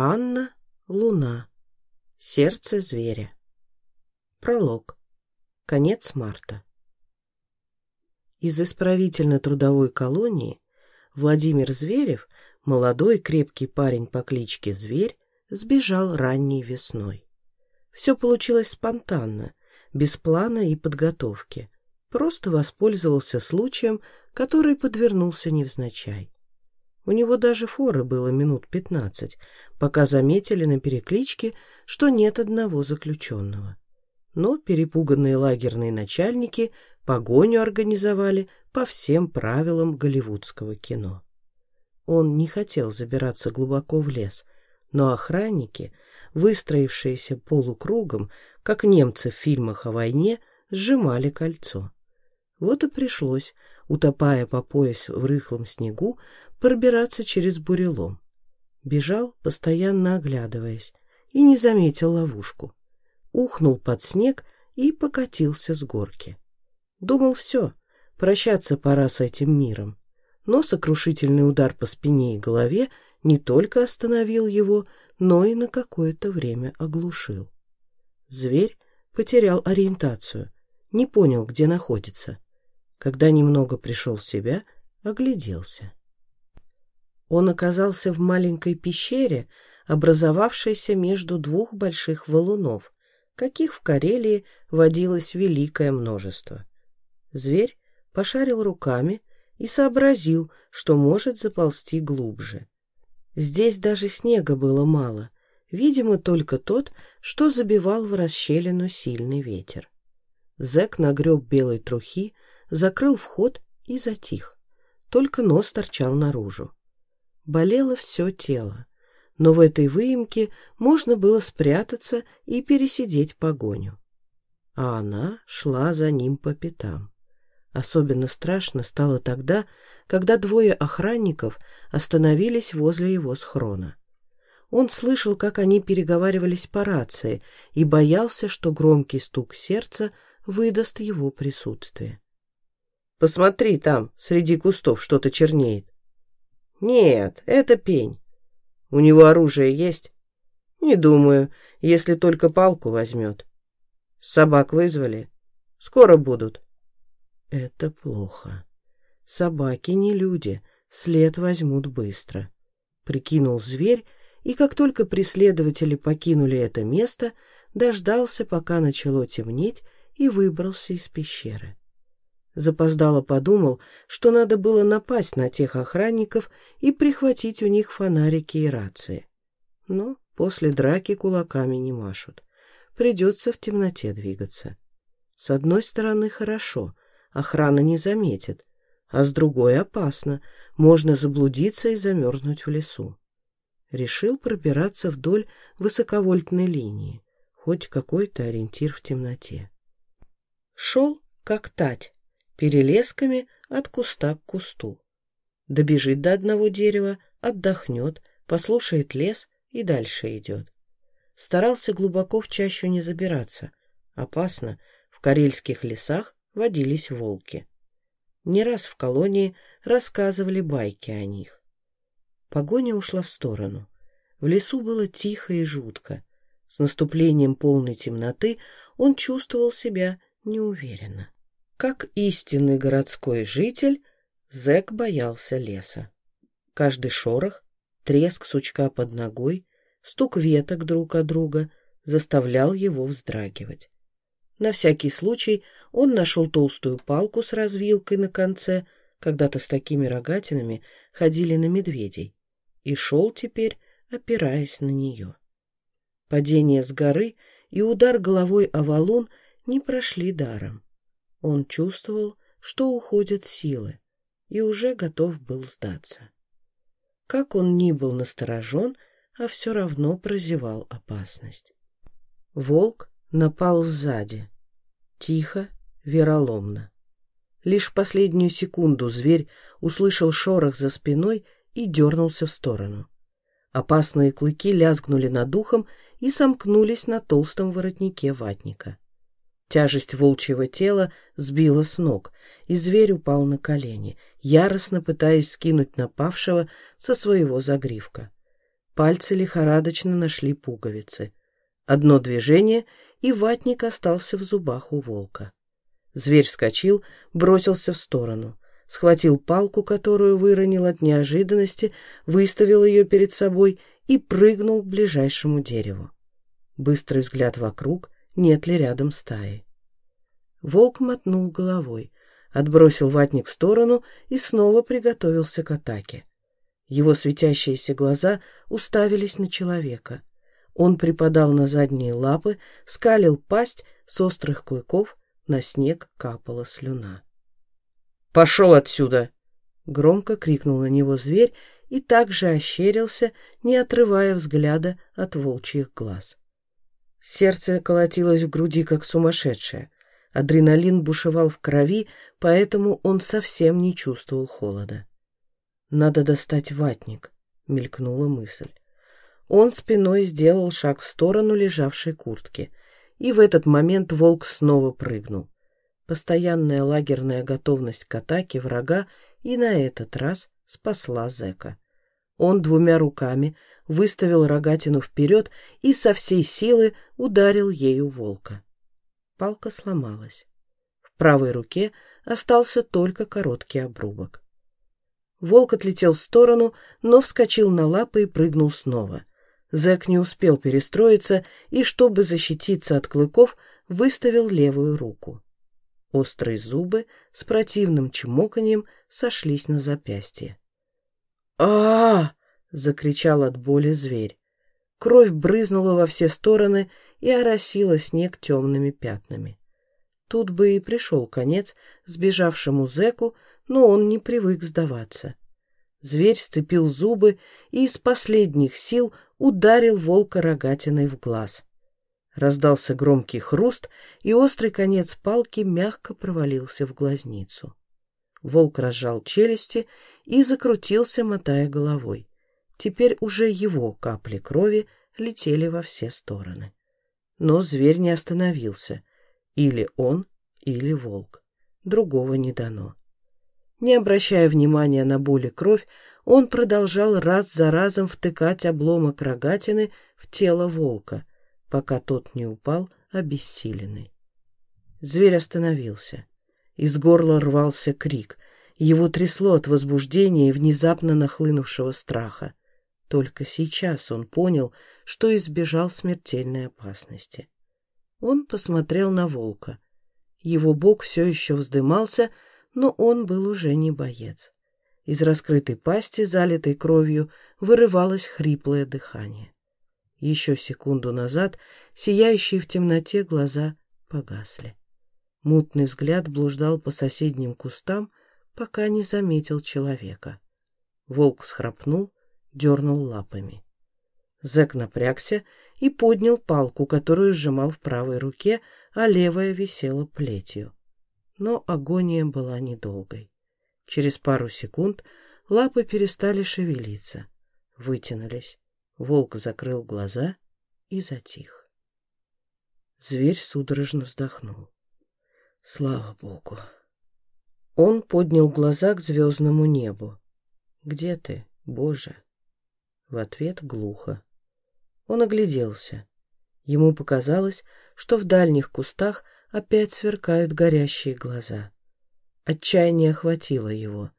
Анна, Луна. Сердце зверя. Пролог. Конец марта. Из исправительно-трудовой колонии Владимир Зверев, молодой крепкий парень по кличке Зверь, сбежал ранней весной. Все получилось спонтанно, без плана и подготовки. Просто воспользовался случаем, который подвернулся невзначай. У него даже форы было минут пятнадцать, пока заметили на перекличке, что нет одного заключенного. Но перепуганные лагерные начальники погоню организовали по всем правилам голливудского кино. Он не хотел забираться глубоко в лес, но охранники, выстроившиеся полукругом, как немцы в фильмах о войне, сжимали кольцо. Вот и пришлось, утопая по пояс в рыхлом снегу, пробираться через бурелом. Бежал, постоянно оглядываясь, и не заметил ловушку. Ухнул под снег и покатился с горки. Думал, все, прощаться пора с этим миром. Но сокрушительный удар по спине и голове не только остановил его, но и на какое-то время оглушил. Зверь потерял ориентацию, не понял, где находится. Когда немного пришел в себя, огляделся. Он оказался в маленькой пещере, образовавшейся между двух больших валунов, каких в Карелии водилось великое множество. Зверь пошарил руками и сообразил, что может заползти глубже. Здесь даже снега было мало, видимо, только тот, что забивал в расщелину сильный ветер. Зэк нагреб белой трухи, закрыл вход и затих. Только нос торчал наружу. Болело все тело, но в этой выемке можно было спрятаться и пересидеть погоню. А она шла за ним по пятам. Особенно страшно стало тогда, когда двое охранников остановились возле его схрона. Он слышал, как они переговаривались по рации, и боялся, что громкий стук сердца выдаст его присутствие. «Посмотри, там, среди кустов, что-то чернеет», «Нет, это пень. У него оружие есть?» «Не думаю, если только палку возьмет. Собак вызвали. Скоро будут». «Это плохо. Собаки не люди, след возьмут быстро», — прикинул зверь, и как только преследователи покинули это место, дождался, пока начало темнеть, и выбрался из пещеры. Запоздало подумал, что надо было напасть на тех охранников и прихватить у них фонарики и рации. Но после драки кулаками не машут. Придется в темноте двигаться. С одной стороны, хорошо, охрана не заметит, а с другой опасно, можно заблудиться и замерзнуть в лесу. Решил пробираться вдоль высоковольтной линии, хоть какой-то ориентир в темноте. Шел, как тать, перелесками от куста к кусту. Добежит до одного дерева, отдохнет, послушает лес и дальше идет. Старался глубоко в чащу не забираться. Опасно, в карельских лесах водились волки. Не раз в колонии рассказывали байки о них. Погоня ушла в сторону. В лесу было тихо и жутко. С наступлением полной темноты он чувствовал себя неуверенно. Как истинный городской житель, зэк боялся леса. Каждый шорох, треск сучка под ногой, стук веток друг от друга заставлял его вздрагивать. На всякий случай он нашел толстую палку с развилкой на конце, когда-то с такими рогатинами ходили на медведей, и шел теперь, опираясь на нее. Падение с горы и удар головой о валун не прошли даром. Он чувствовал, что уходят силы, и уже готов был сдаться. Как он ни был насторожен, а все равно прозевал опасность. Волк напал сзади. Тихо, вероломно. Лишь в последнюю секунду зверь услышал шорох за спиной и дернулся в сторону. Опасные клыки лязгнули над ухом и сомкнулись на толстом воротнике ватника. Тяжесть волчьего тела сбила с ног, и зверь упал на колени, яростно пытаясь скинуть напавшего со своего загривка. Пальцы лихорадочно нашли пуговицы. Одно движение, и ватник остался в зубах у волка. Зверь вскочил, бросился в сторону, схватил палку, которую выронил от неожиданности, выставил ее перед собой и прыгнул к ближайшему дереву. Быстрый взгляд вокруг, нет ли рядом стаи. Волк мотнул головой, отбросил ватник в сторону и снова приготовился к атаке. Его светящиеся глаза уставились на человека. Он припадал на задние лапы, скалил пасть с острых клыков, на снег капала слюна. «Пошел отсюда!» — громко крикнул на него зверь и также ощерился, не отрывая взгляда от волчьих глаз. Сердце колотилось в груди, как сумасшедшее. Адреналин бушевал в крови, поэтому он совсем не чувствовал холода. «Надо достать ватник», — мелькнула мысль. Он спиной сделал шаг в сторону лежавшей куртки, и в этот момент волк снова прыгнул. Постоянная лагерная готовность к атаке врага и на этот раз спасла зэка. Он двумя руками выставил рогатину вперед и со всей силы ударил ею волка. Палка сломалась. В правой руке остался только короткий обрубок. Волк отлетел в сторону, но вскочил на лапы и прыгнул снова. Зэк не успел перестроиться и, чтобы защититься от клыков, выставил левую руку. Острые зубы с противным чмоканьем сошлись на запястье. А, закричал от боли зверь. Кровь брызнула во все стороны и оросила снег темными пятнами. Тут бы и пришел конец сбежавшему зэку, но он не привык сдаваться. Зверь сцепил зубы и из последних сил ударил волка рогатиной в глаз. Раздался громкий хруст, и острый конец палки мягко провалился в глазницу. Волк разжал челюсти и закрутился, мотая головой. Теперь уже его капли крови летели во все стороны. Но зверь не остановился. Или он, или волк. Другого не дано. Не обращая внимания на боль и кровь, он продолжал раз за разом втыкать обломок рогатины в тело волка, пока тот не упал обессиленный. Зверь остановился. Из горла рвался крик. Его трясло от возбуждения и внезапно нахлынувшего страха. Только сейчас он понял, что избежал смертельной опасности. Он посмотрел на волка. Его бок все еще вздымался, но он был уже не боец. Из раскрытой пасти, залитой кровью, вырывалось хриплое дыхание. Еще секунду назад сияющие в темноте глаза погасли. Мутный взгляд блуждал по соседним кустам, пока не заметил человека. Волк схрапнул, дернул лапами. Зэк напрягся и поднял палку, которую сжимал в правой руке, а левая висела плетью. Но агония была недолгой. Через пару секунд лапы перестали шевелиться, вытянулись. Волк закрыл глаза и затих. Зверь судорожно вздохнул. Слава Богу! Он поднял глаза к звездному небу. «Где ты, Боже?» В ответ глухо. Он огляделся. Ему показалось, что в дальних кустах опять сверкают горящие глаза. Отчаяние охватило его.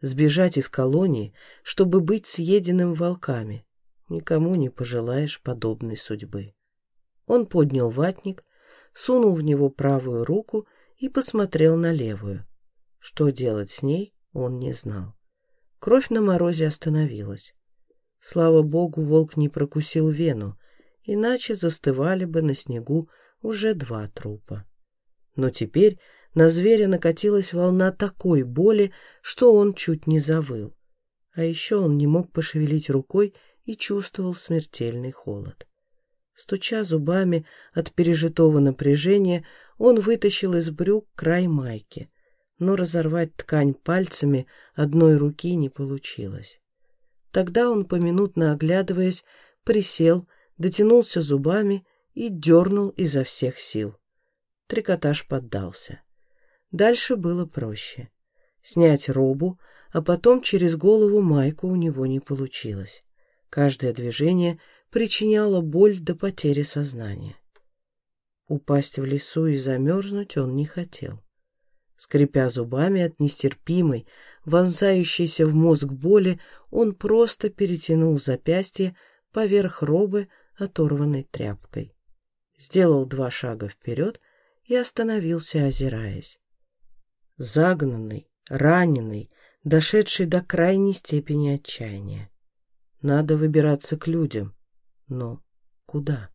Сбежать из колонии, чтобы быть съеденным волками. Никому не пожелаешь подобной судьбы. Он поднял ватник, сунул в него правую руку и посмотрел на левую. Что делать с ней, он не знал. Кровь на морозе остановилась. Слава богу, волк не прокусил вену, иначе застывали бы на снегу уже два трупа. Но теперь на зверя накатилась волна такой боли, что он чуть не завыл. А еще он не мог пошевелить рукой и чувствовал смертельный холод. Стуча зубами от пережитого напряжения, он вытащил из брюк край майки, но разорвать ткань пальцами одной руки не получилось. Тогда он, поминутно оглядываясь, присел, дотянулся зубами и дернул изо всех сил. Трикотаж поддался. Дальше было проще. Снять робу, а потом через голову майку у него не получилось. Каждое движение причиняло боль до потери сознания. Упасть в лесу и замерзнуть он не хотел. Скрипя зубами от нестерпимой, вонзающейся в мозг боли, он просто перетянул запястье поверх робы, оторванной тряпкой. Сделал два шага вперед и остановился, озираясь. Загнанный, раненый, дошедший до крайней степени отчаяния. Надо выбираться к людям. Но куда?